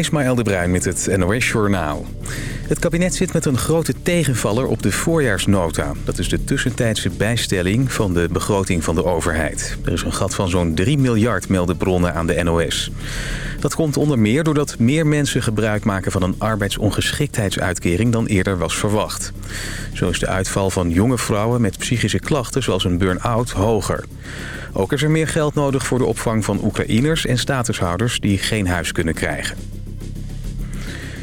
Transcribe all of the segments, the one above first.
Ismaël de Bruin met het NOS Journaal. Het kabinet zit met een grote tegenvaller op de voorjaarsnota. Dat is de tussentijdse bijstelling van de begroting van de overheid. Er is een gat van zo'n 3 miljard, melden bronnen aan de NOS. Dat komt onder meer doordat meer mensen gebruik maken van een arbeidsongeschiktheidsuitkering dan eerder was verwacht. Zo is de uitval van jonge vrouwen met psychische klachten zoals een burn-out hoger. Ook is er meer geld nodig voor de opvang van Oekraïners en statushouders die geen huis kunnen krijgen.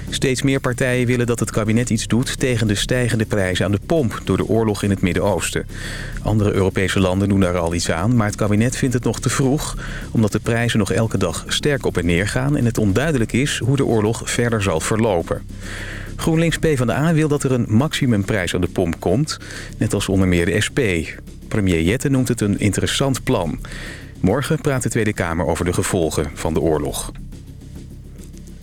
Steeds meer partijen willen dat het kabinet iets doet tegen de stijgende prijzen aan de pomp door de oorlog in het Midden-Oosten. Andere Europese landen doen daar al iets aan, maar het kabinet vindt het nog te vroeg, omdat de prijzen nog elke dag sterk op en neer gaan en het onduidelijk is hoe de oorlog verder zal verlopen. GroenLinks PvdA wil dat er een maximumprijs aan de pomp komt, net als onder meer de SP. Premier Jette noemt het een interessant plan. Morgen praat de Tweede Kamer over de gevolgen van de oorlog.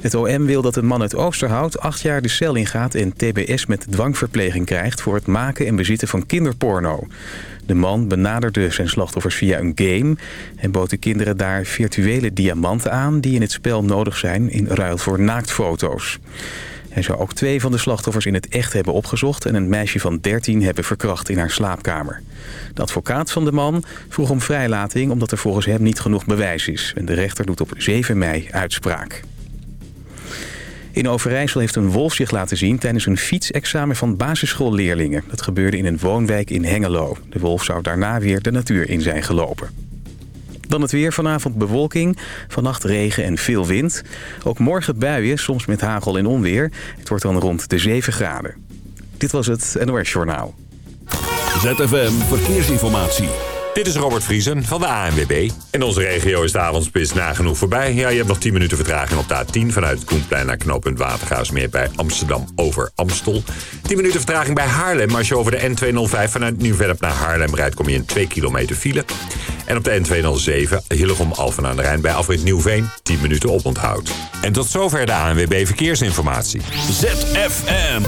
Het OM wil dat een man uit Oosterhout acht jaar de cel ingaat... en tbs met dwangverpleging krijgt voor het maken en bezitten van kinderporno. De man benaderde zijn slachtoffers via een game... en bood de kinderen daar virtuele diamanten aan... die in het spel nodig zijn in ruil voor naaktfoto's. Hij zou ook twee van de slachtoffers in het echt hebben opgezocht... en een meisje van 13 hebben verkracht in haar slaapkamer. De advocaat van de man vroeg om vrijlating... omdat er volgens hem niet genoeg bewijs is. En de rechter doet op 7 mei uitspraak. In Overijssel heeft een wolf zich laten zien tijdens een fietsexamen van basisschoolleerlingen. Dat gebeurde in een woonwijk in Hengelo. De wolf zou daarna weer de natuur in zijn gelopen. Dan het weer. Vanavond bewolking. Vannacht regen en veel wind. Ook morgen buien, soms met hagel en onweer. Het wordt dan rond de 7 graden. Dit was het NOS Journaal. ZFM Verkeersinformatie. Dit is Robert Vriesen van de ANWB. In onze regio is de avondspits nagenoeg voorbij. Ja, je hebt nog 10 minuten vertraging op de A10... vanuit het Koenplein naar knooppunt Watergaasmeer bij Amsterdam over Amstel. 10 minuten vertraging bij Haarlem. Als je over de N205 vanuit Nieuw-Vennep naar Haarlem rijdt... kom je in 2 kilometer file. En op de N207 Hillegom Alphen aan de Rijn bij afrit Nieuwveen... 10 minuten oponthoud. En tot zover de ANWB Verkeersinformatie. ZFM.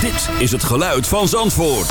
Dit is het geluid van Zandvoort.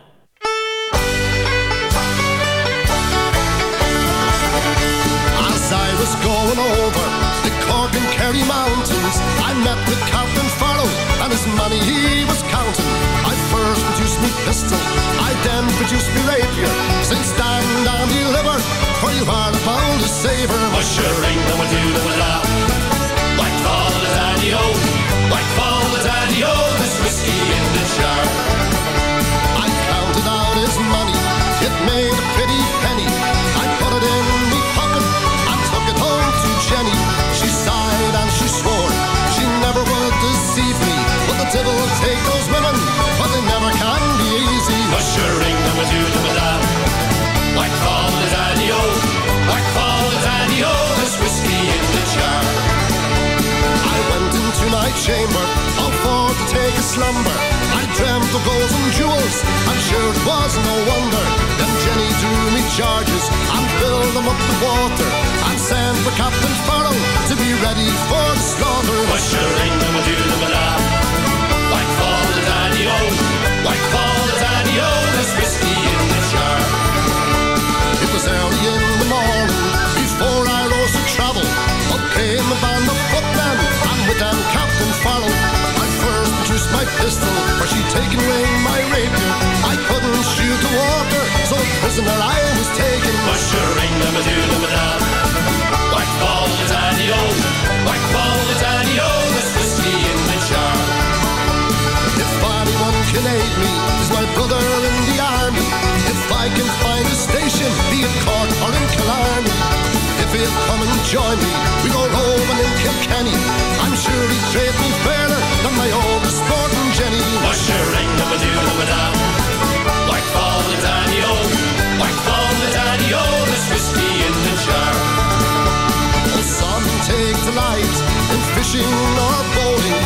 Cork mountains, I met with Captain Farrell and his money he was counting. I first produced me pistol, I then produced me rapier. Since stand and deliver, for you are bound to savour. Mushering, them a do, them a laugh. Like fall the daddy o, like fall the daddy o. There's whiskey in the jar. I counted out his money, it made a Devil take those women, but they never can be easy. Mushering, them do, them a laugh. Like fall the daddy o, like fall the daddy o. There's whiskey in the jar. I went into my chamber, all for to take a slumber. I dreamt of gold and jewels, I'm sure it was no wonder. Then Jenny drew me charges and filled them up with water. So prisoner I was taken. Mushering, them a do, them a laugh. Like fall the daddy o, like fall the daddy o. There's whiskey in the jar. If anyone can aid me, is my brother in the army. If I can find a station, be it Cork or in Killarney. If he'll come and join me, we go roving in Kilkenny. I'm sure he'd treat me fairer than my old sporting Jenny. Mushering, them a do, them take delight in fishing or boating.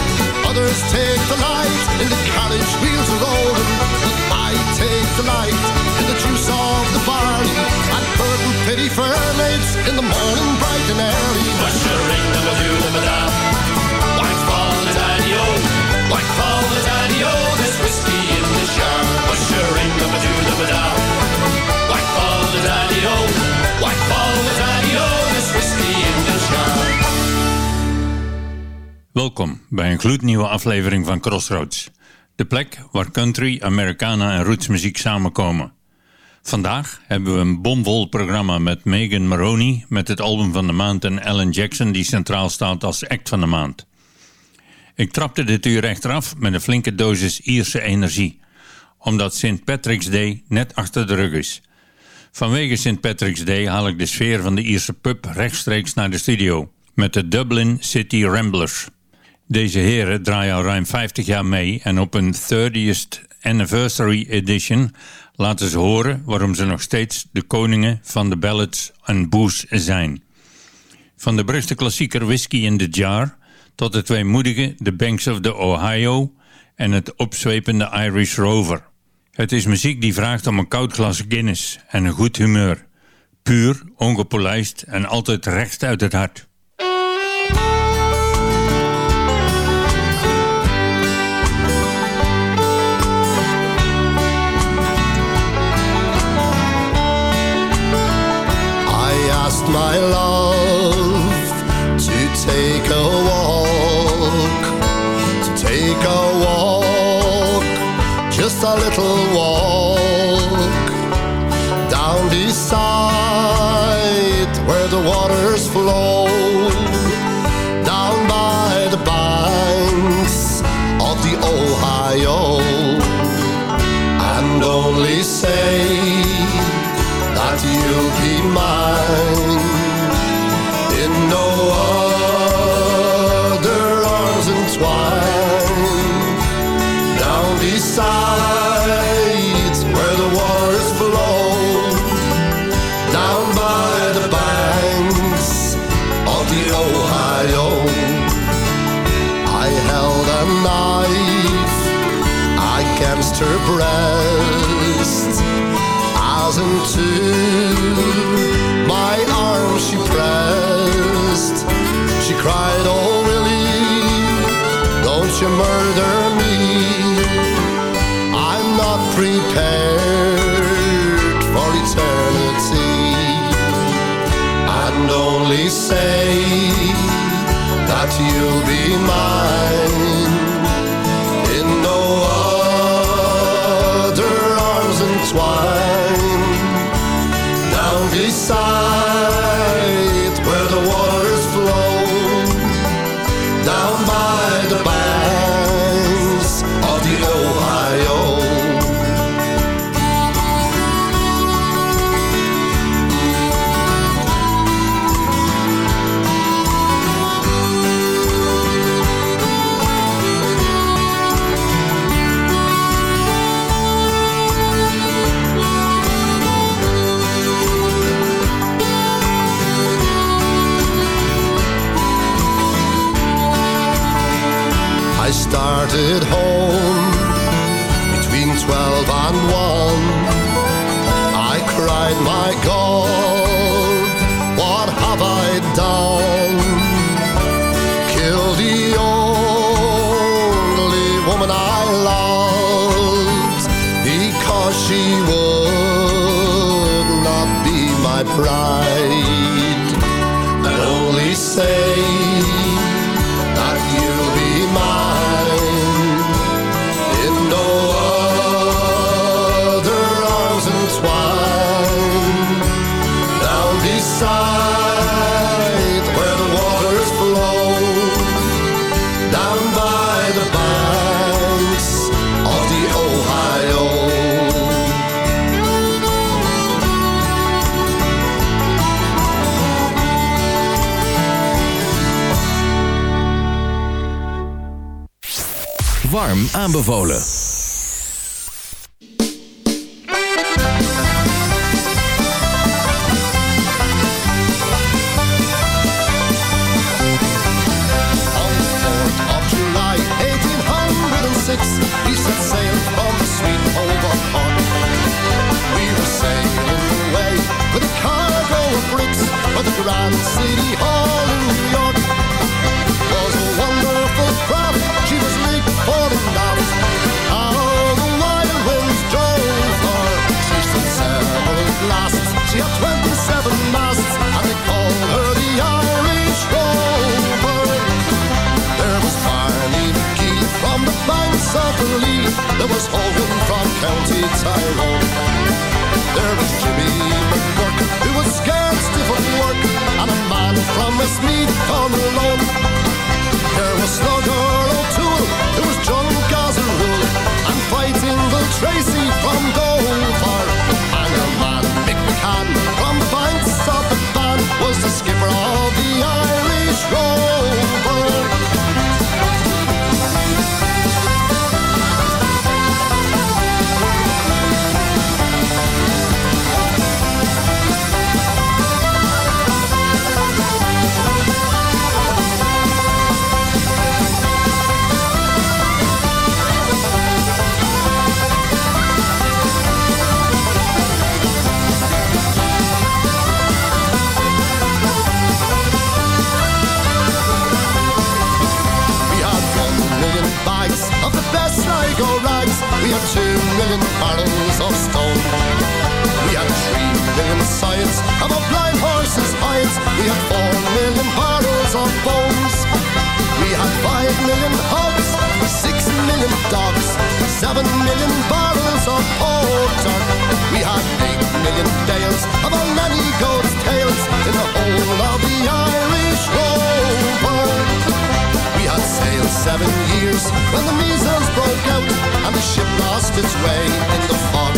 Others take the light in the carriage wheels rolling. But I take the light in the juice of the barley, and putting pity for maids in the morning bright and early. Mushering the Madula Madame. White fall the daddy-o, white fall the daddy-o, there's whiskey in the jar. Mushering the Madula Madame. White fall the daddy-o, Welkom bij een gloednieuwe aflevering van Crossroads. De plek waar country, Americana en rootsmuziek samenkomen. Vandaag hebben we een bomvol programma met Megan Maroney met het album van de maand en Alan Jackson die centraal staat als act van de maand. Ik trapte dit uur achteraf met een flinke dosis Ierse energie, omdat St. Patrick's Day net achter de rug is. Vanwege St. Patrick's Day haal ik de sfeer van de Ierse pub rechtstreeks naar de studio met de Dublin City Ramblers. Deze heren draaien al ruim 50 jaar mee en op een 30th Anniversary Edition laten ze horen waarom ze nog steeds de koningen van de ballads en booze zijn. Van de beruchte klassieker Whiskey in the Jar tot de tweemoedige The Banks of the Ohio en het opzwepende Irish Rover. Het is muziek die vraagt om een koud glas Guinness en een goed humeur. Puur, ongepolijst en altijd recht uit het hart. My love into my arms she pressed. She cried, Oh Willie, don't you murder me. I'm not prepared for eternity. And only say that you'll be mine Aanbevolen. dogs, seven million barrels of porter. We had eight million tales of our many goats' tales in the whole of the Irish Rover. We had sailed seven years when the measles broke out and the ship lost its way in the fog.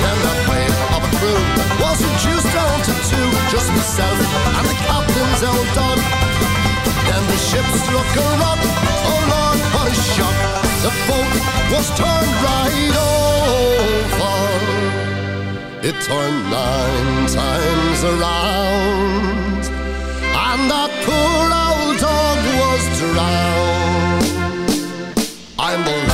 Then the whale of a crew was reduced down to two, just myself and the captain's old dog and the ships looking up. Oh Lord, what a shock! The boat was turned right over. It turned nine times around, and that poor old dog was drowned. I'm the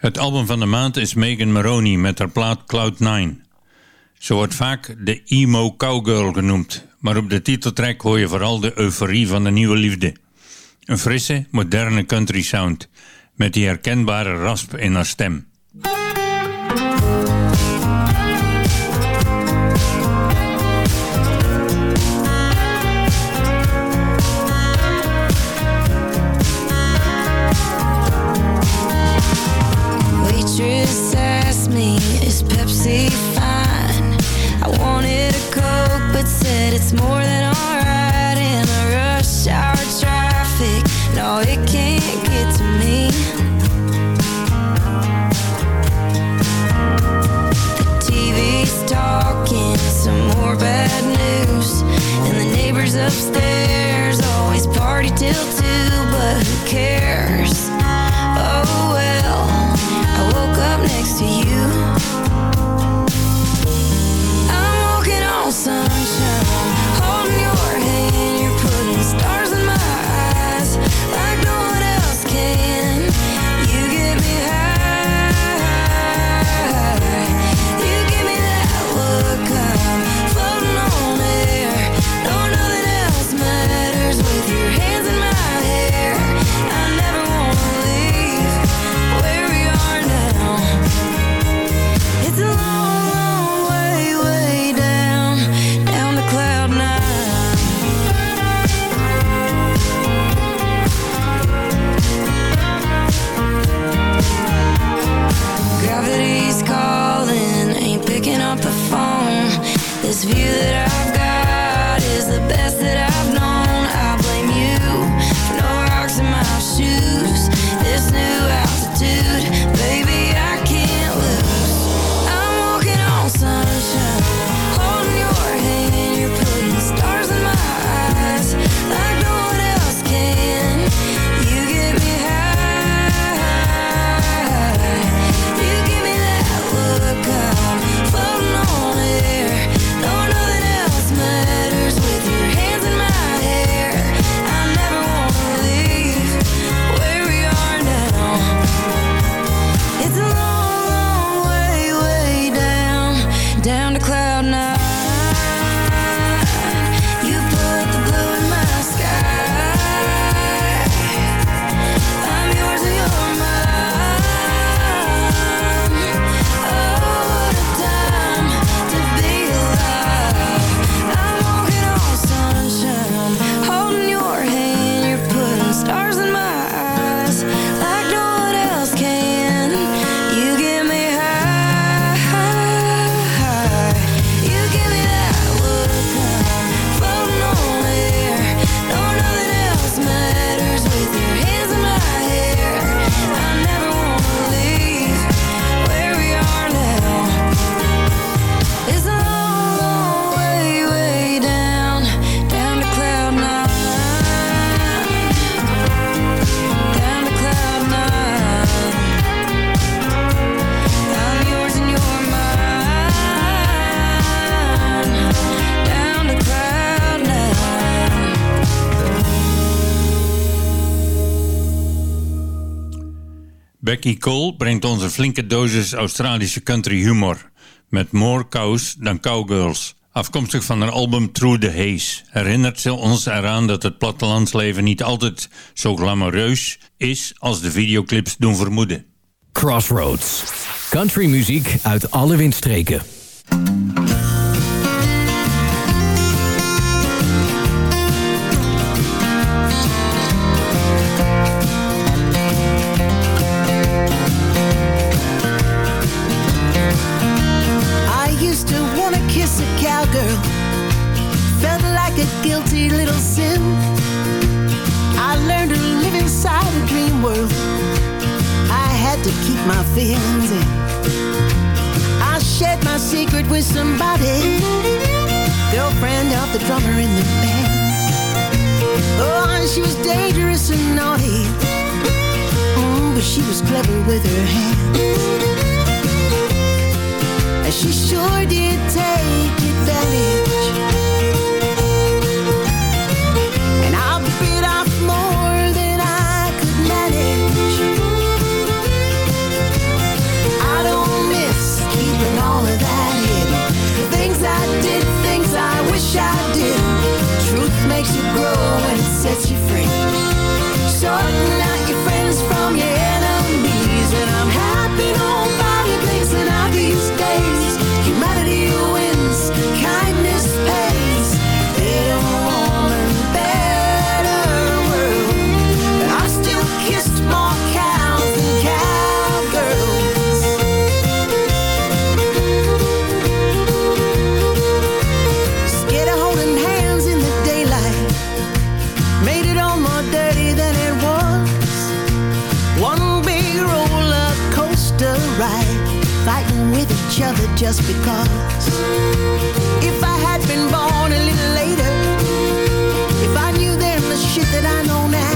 Het album van de maand is Megan Maroney met haar plaat Cloud9. Ze wordt vaak de emo cowgirl genoemd, maar op de titeltrack hoor je vooral de euforie van de nieuwe liefde. Een frisse, moderne country sound, met die herkenbare rasp in haar stem. een flinke dosis Australische country humor. Met more cows dan cowgirls. Afkomstig van haar album Through the Haze herinnert ze ons eraan dat het plattelandsleven niet altijd zo glamoureus is als de videoclips doen vermoeden. Crossroads. Country muziek uit alle windstreken. with her hand. each other just because. If I had been born a little later If I knew then the shit that I know now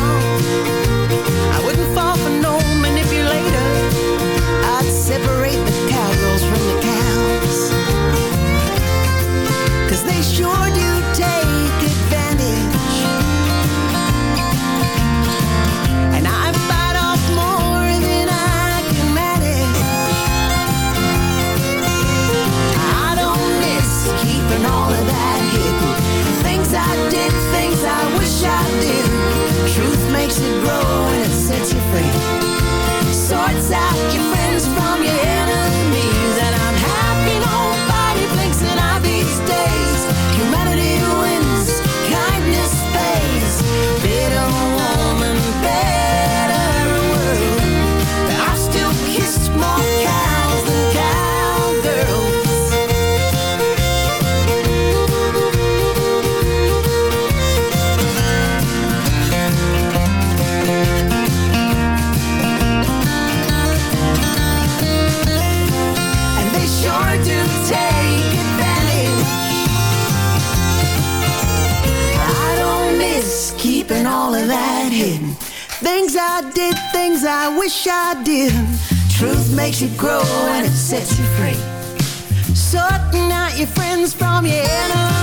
I wish I did. Truth makes you grow and it sets you free. Sorting out your friends from your enemies.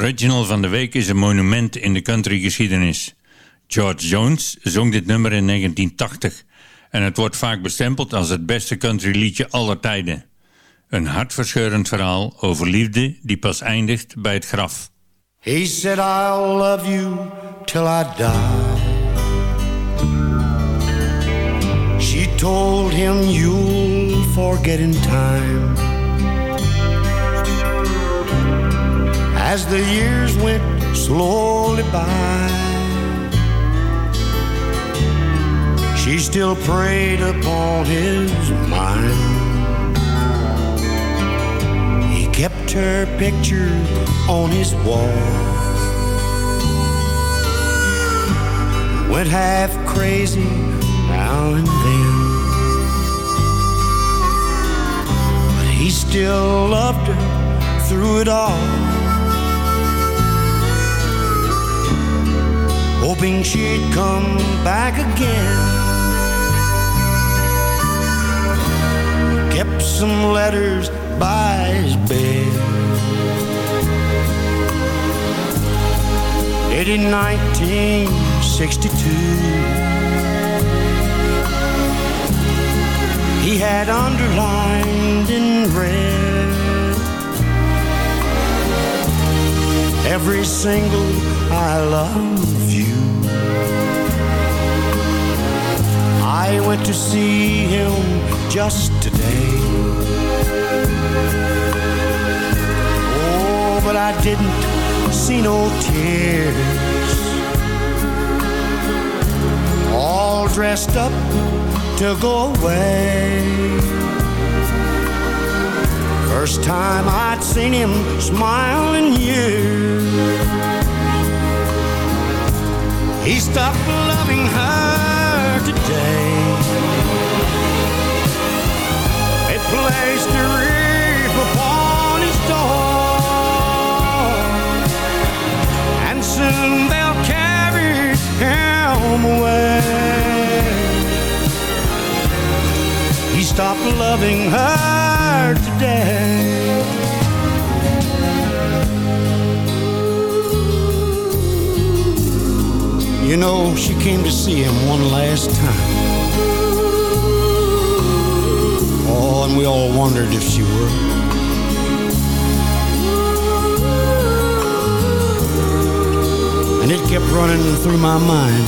original van de week is een monument in de countrygeschiedenis. George Jones zong dit nummer in 1980 en het wordt vaak bestempeld als het beste countryliedje aller tijden. Een hartverscheurend verhaal over liefde die pas eindigt bij het graf. He said I'll love you till I die She told him you'll forget in time as the years went slowly by. She still preyed upon his mind. He kept her picture on his wall. Went half crazy now and then. But he still loved her through it all. Hoping she'd come back again. Kept some letters by his bed. It in 1962. He had underlined in red every single I love you. I went to see him just today. Oh, but I didn't see no tears. All dressed up to go away. First time I'd seen him smile in years. He stopped loving her today. They placed a wreath upon his door, and soon they'll carry him away. He stopped loving her today. You know, she came to see him one last time. Oh, and we all wondered if she would. And it kept running through my mind.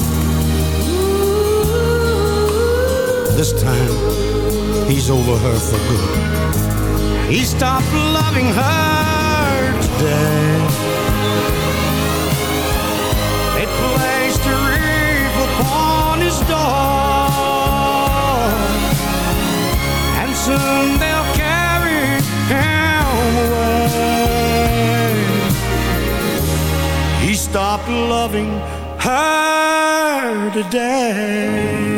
This time, he's over her for good. He stopped loving her today. And loving today.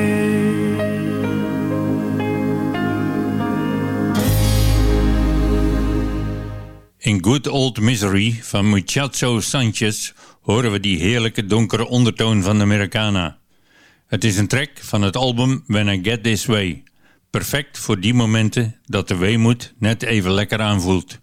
In Good Old Misery van Muchacho Sanchez horen we die heerlijke donkere ondertoon van de Americana. Het is een track van het album When I Get This Way. Perfect voor die momenten dat de weemoed net even lekker aanvoelt.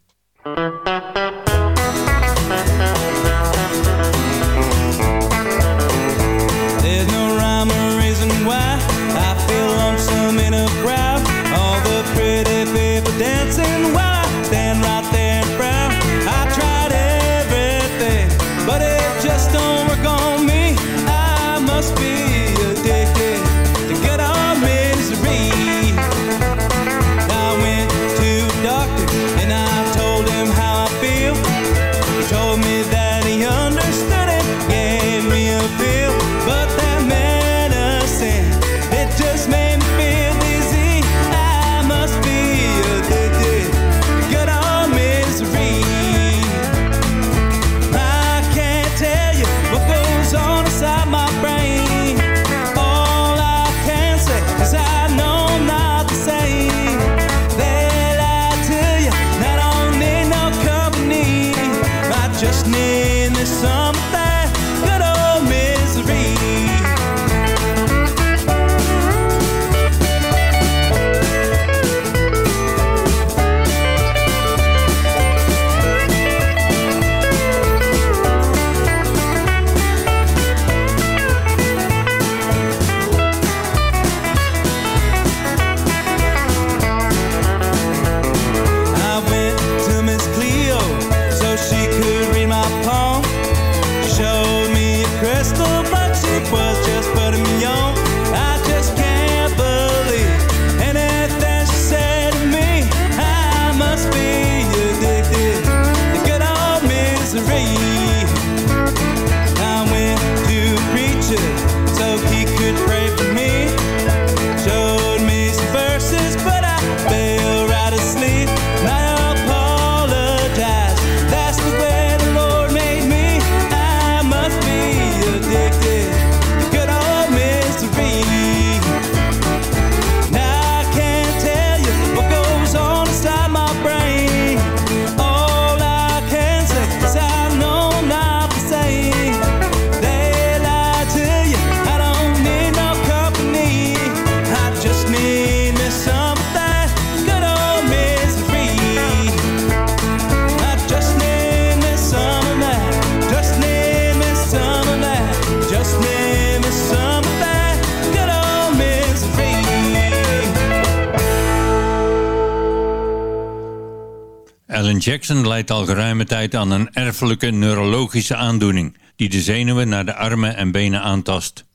Jackson lijdt al geruime tijd aan een erfelijke neurologische aandoening die de zenuwen naar de armen en benen aantast.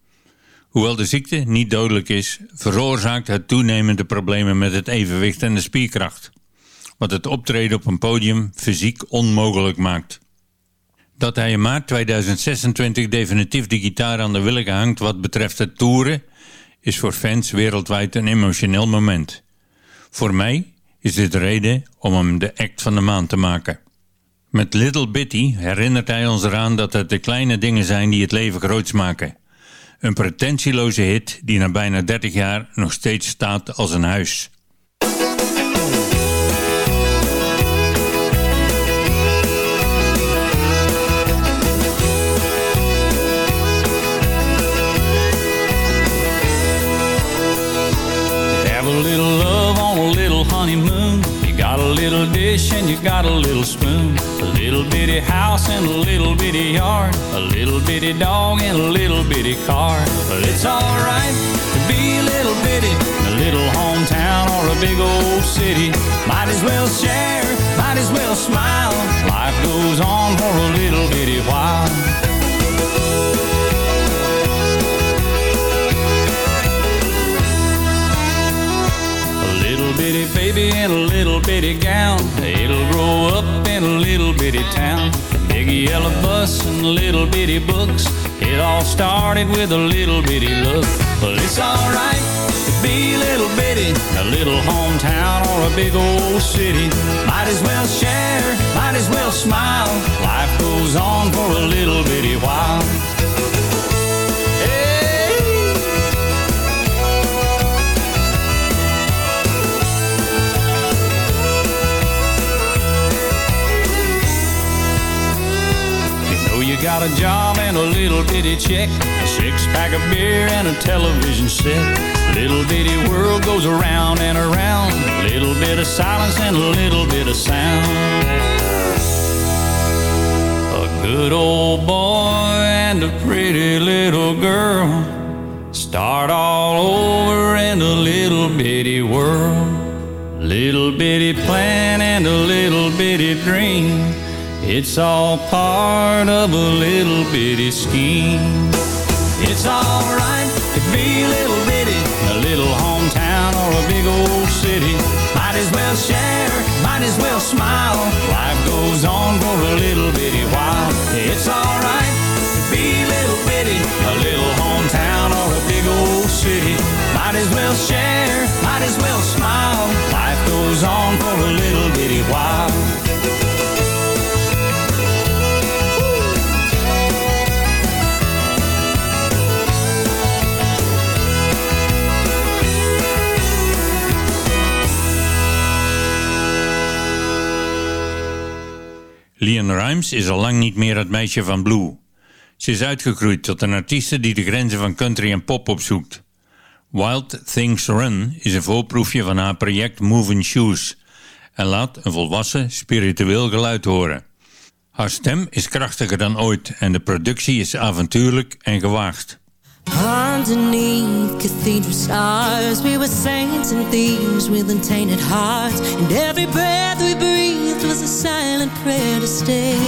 Hoewel de ziekte niet dodelijk is, veroorzaakt het toenemende problemen met het evenwicht en de spierkracht, wat het optreden op een podium fysiek onmogelijk maakt. Dat hij in maart 2026 definitief de gitaar aan de willigen hangt wat betreft het toeren, is voor fans wereldwijd een emotioneel moment. Voor mij is dit reden om hem de act van de maand te maken. Met Little Bitty herinnert hij ons eraan dat het de kleine dingen zijn die het leven groots maken. Een pretentieloze hit die na bijna 30 jaar nog steeds staat als een huis. Little little honeymoon. You got a little dish and you got a little spoon. A little bitty house and a little bitty yard. A little bitty dog and a little bitty car. But it's alright to be a little bitty. in A little hometown or a big old city. Might as well share, might as well smile. Life goes on for a little bitty while. Bitty baby in a little bitty gown. It'll grow up in a little bitty town. Big yellow bus and little bitty books. It all started with a little bitty look. But it's alright to be a little bitty. A little hometown or a big old city. Might as well share, might as well smile. Life goes on for a little bitty while. Got a job and a little bitty check, a six pack of beer and a television set. Little bitty world goes around and around. Little bit of silence and a little bit of sound. A good old boy and a pretty little girl start all over in a little bitty world. Little bitty plan and a little bitty dream. It's all part of a little bitty scheme. It's alright to be a little bitty, a little hometown or a big old city. Might as well share, might as well smile. Life goes on for a little bitty while. It's alright to be a little bitty, a little hometown or a big old city. Might as well share, might as well smile. Life goes on for a little bitty while. Rimes is al lang niet meer het meisje van Blue. Ze is uitgegroeid tot een artieste die de grenzen van country en pop opzoekt. Wild Things Run is een voorproefje van haar project Moving Shoes en laat een volwassen, spiritueel geluid horen. Haar stem is krachtiger dan ooit en de productie is avontuurlijk en gewaagd. Underneath cathedral stars, we were saints and thieves with untainted hearts. And every breath we breathed was a silent prayer to stay.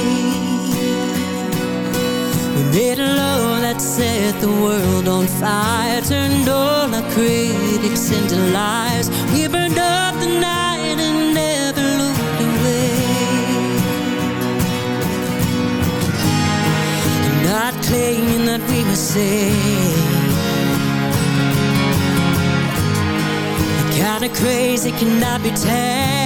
We made a law that set the world on fire, turned all our critics into liars. We burned up the night not claiming that we were saved. The kind of crazy cannot be tamed.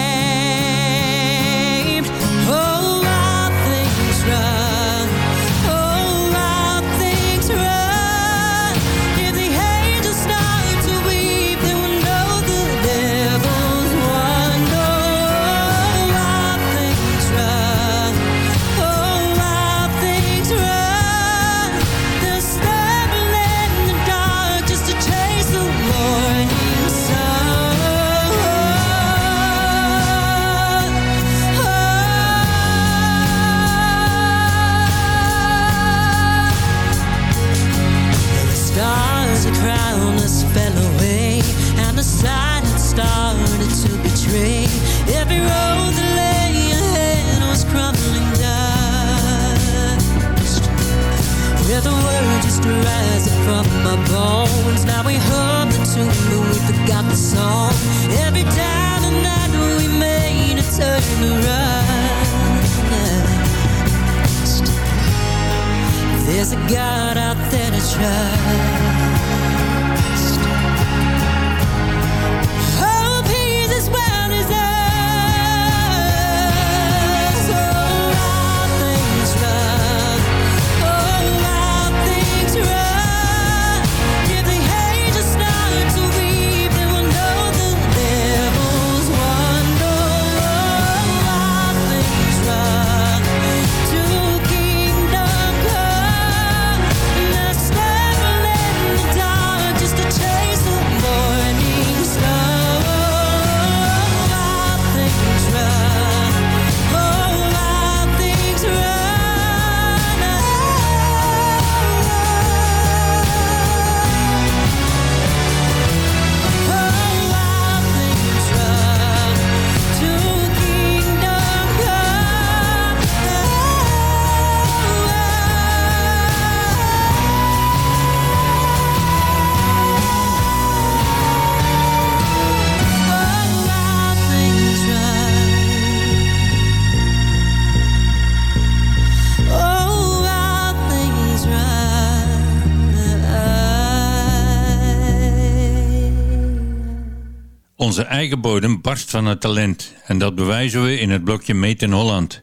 Eigen bodem barst van het talent en dat bewijzen we in het blokje Meet in Holland.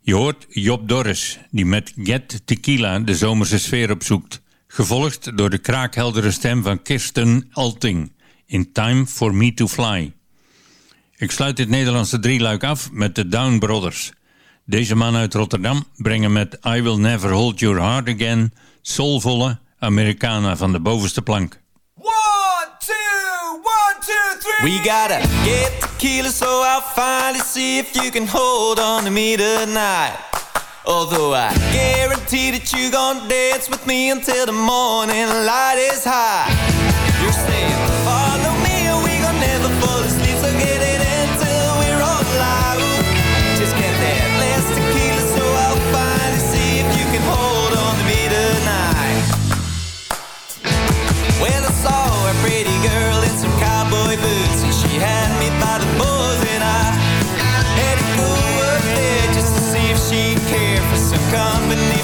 Je hoort Job Dorris, die met Get Tequila de zomerse sfeer opzoekt. Gevolgd door de kraakheldere stem van Kirsten Alting in Time for Me to Fly. Ik sluit dit Nederlandse drieluik af met de Down Brothers. Deze man uit Rotterdam brengen met I Will Never Hold Your Heart Again soulvolle Americana van de bovenste plank. We gotta get tequila, so I'll finally see if you can hold on to me tonight. Although I guarantee that you're gonna dance with me until the morning light is high. You're saying, follow me, or we gonna never fall asleep, so get it until we're all alive. Just get that last tequila, so I'll finally see if you can hold on to me tonight. Well, I saw a pretty girl cowboy boots And she had me by the balls and I Had to go up there just to see if she'd care For some company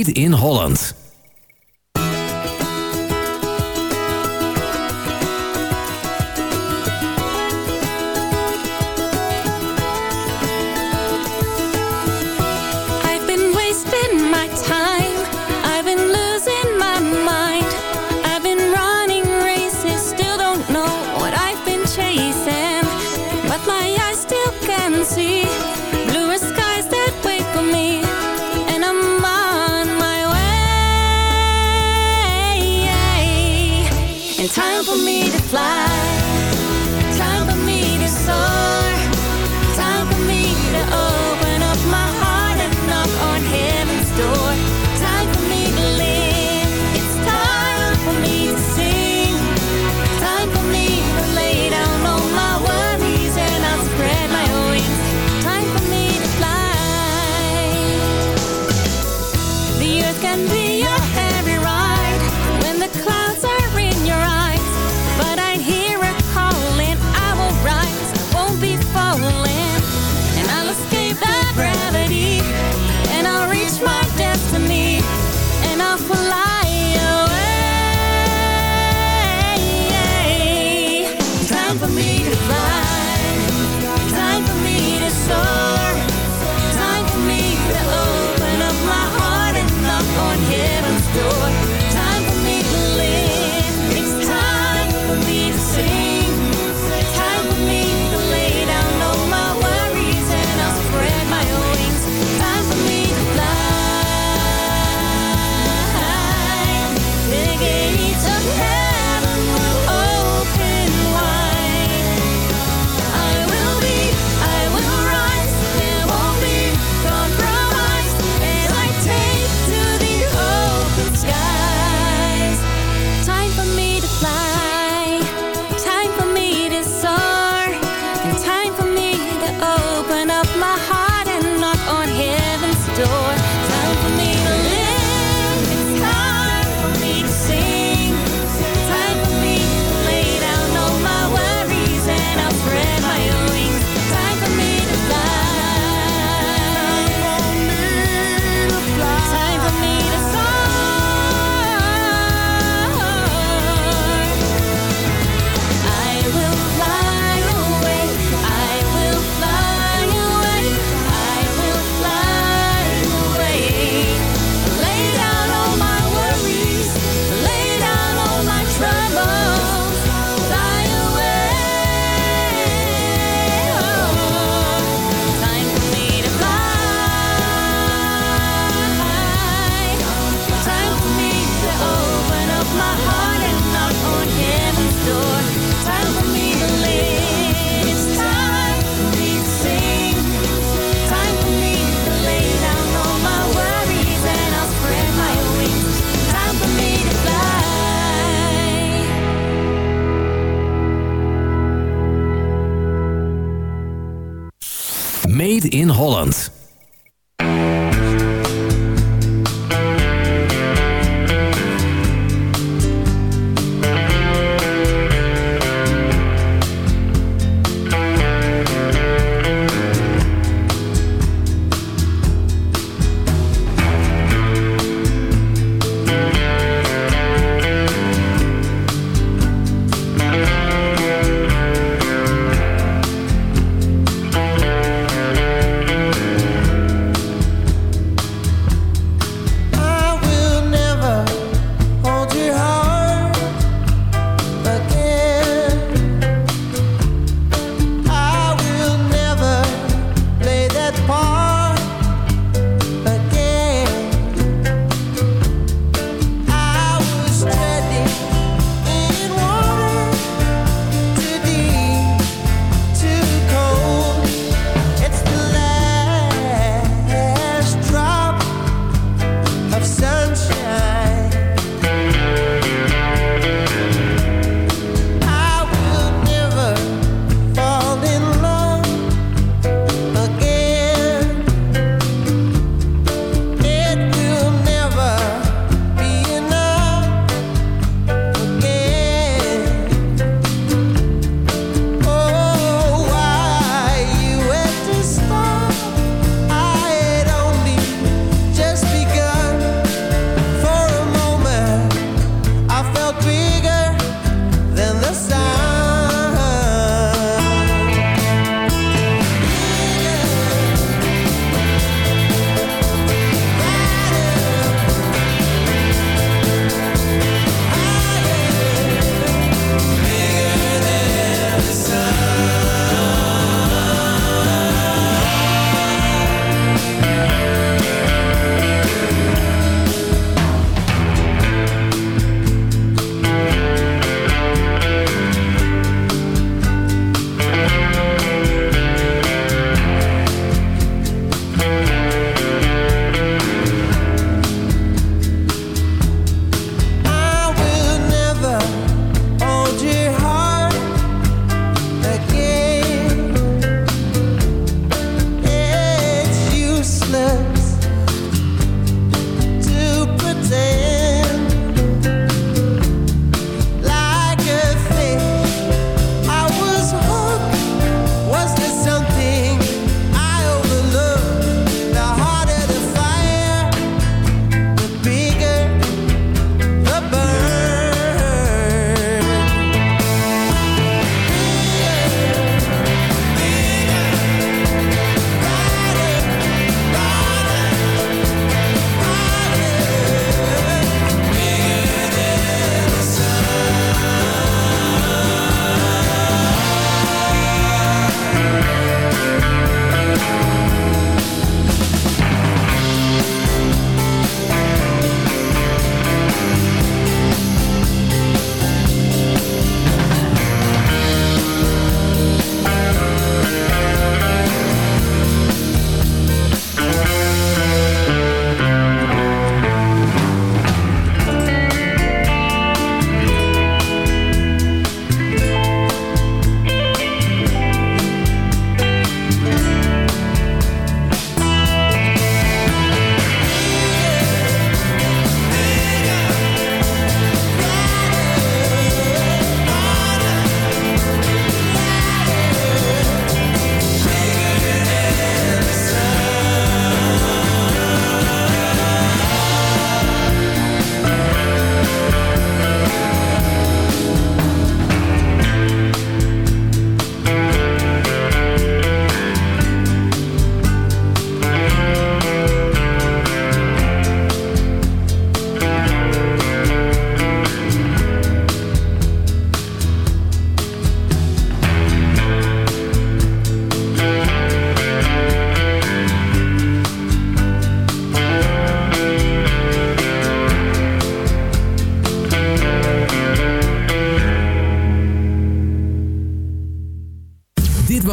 Made in Holland.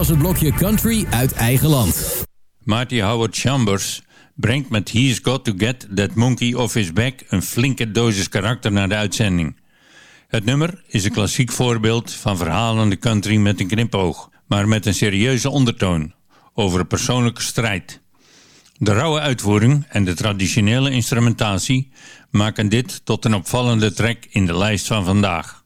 Was het blokje country uit eigen land. Marty Howard Chambers brengt met He's Got To Get That Monkey Off His Back een flinke dosis karakter naar de uitzending. Het nummer is een klassiek voorbeeld van verhalende country met een knipoog, maar met een serieuze ondertoon over een persoonlijke strijd. De rauwe uitvoering en de traditionele instrumentatie maken dit tot een opvallende track in de lijst van vandaag.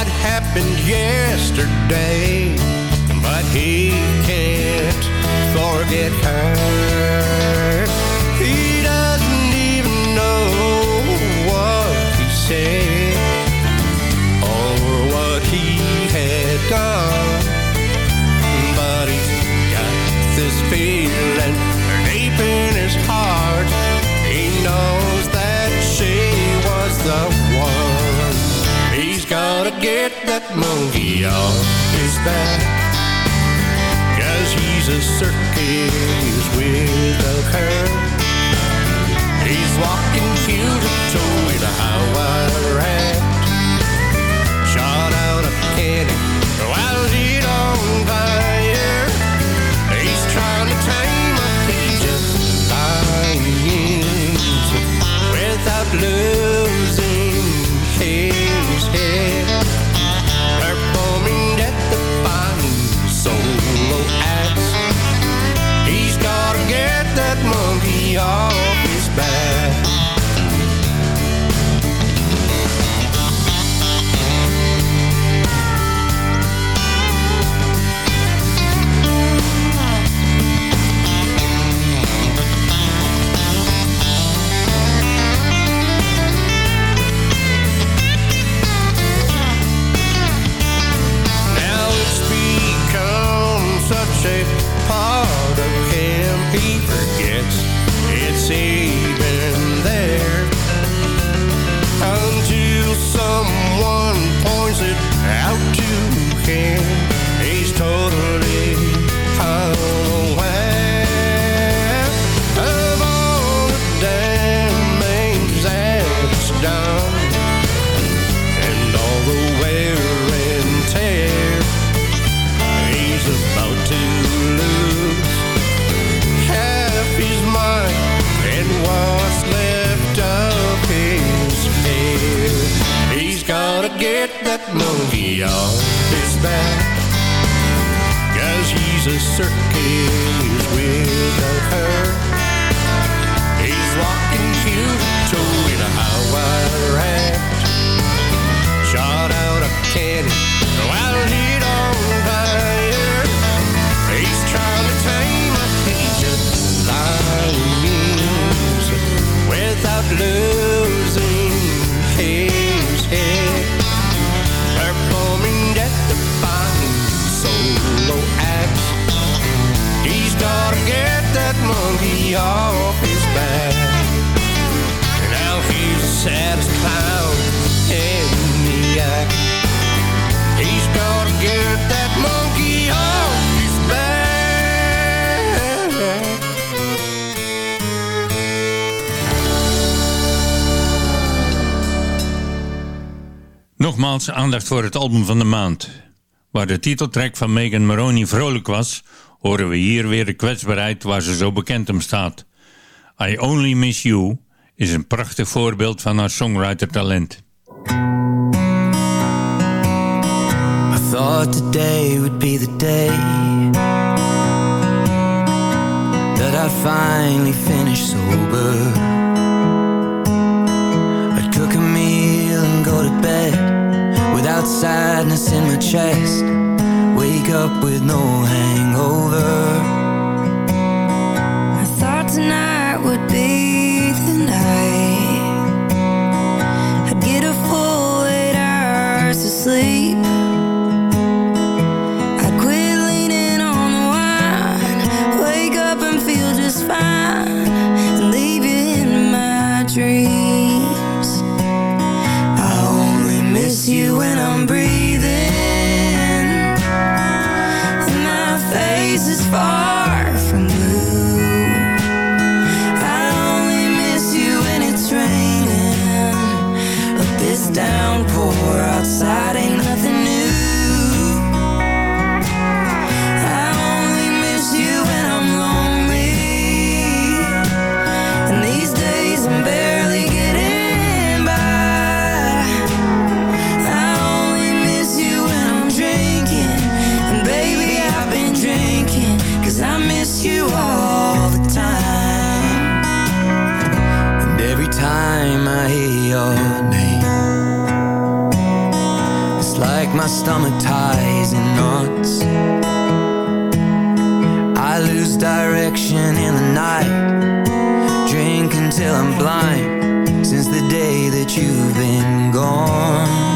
What happened yesterday, but he can't forget her. He doesn't even know what he said or what he had done. Gotta get that monkey off his back. Cause he's a circus with her. He's walking heel to toe in a high wire act. Shot out a cannon while he's on fire. He's trying to tame a of lions without losing Aandacht voor het album van de maand. Waar de titeltrack van Megan Maroney vrolijk was, horen we hier weer de kwetsbaarheid waar ze zo bekend om staat. I Only Miss You is een prachtig voorbeeld van haar songwriter-talent. I thought today would be the day that I'd finally finish sober. Sadness in my chest. Wake up with no hangover. like my stomach ties in knots. I lose direction in the night. Drink until I'm blind Since the day that you've been gone.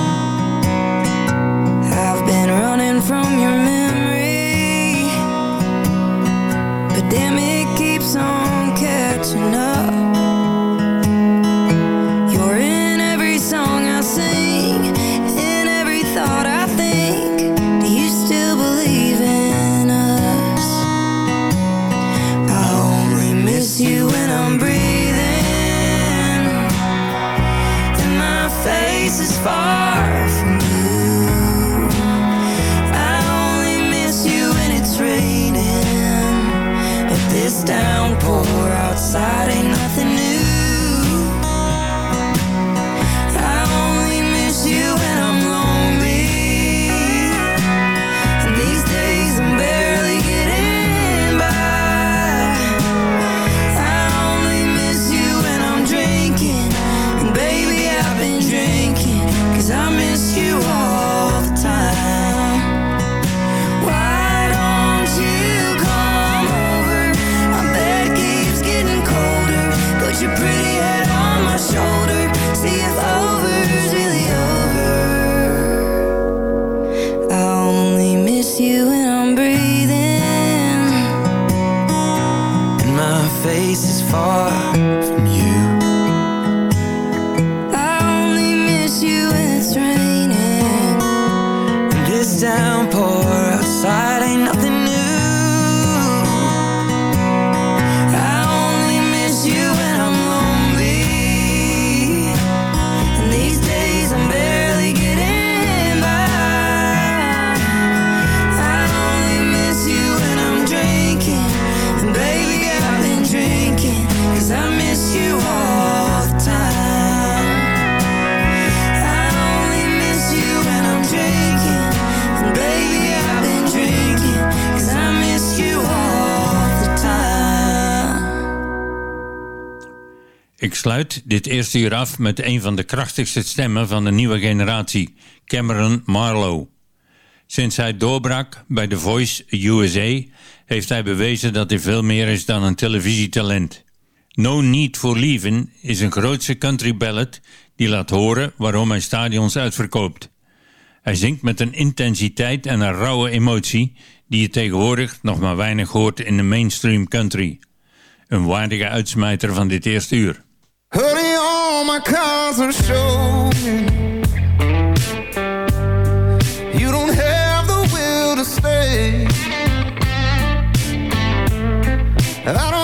sluit dit eerste uur af met een van de krachtigste stemmen van de nieuwe generatie, Cameron Marlowe. Sinds hij doorbrak bij The Voice USA heeft hij bewezen dat hij veel meer is dan een televisietalent. No Need for Leaving is een grootse country ballad die laat horen waarom hij stadions uitverkoopt. Hij zingt met een intensiteit en een rauwe emotie die je tegenwoordig nog maar weinig hoort in de mainstream country. Een waardige uitsmijter van dit eerste uur. Honey, all my cards are showing. You don't have the will to stay. I don't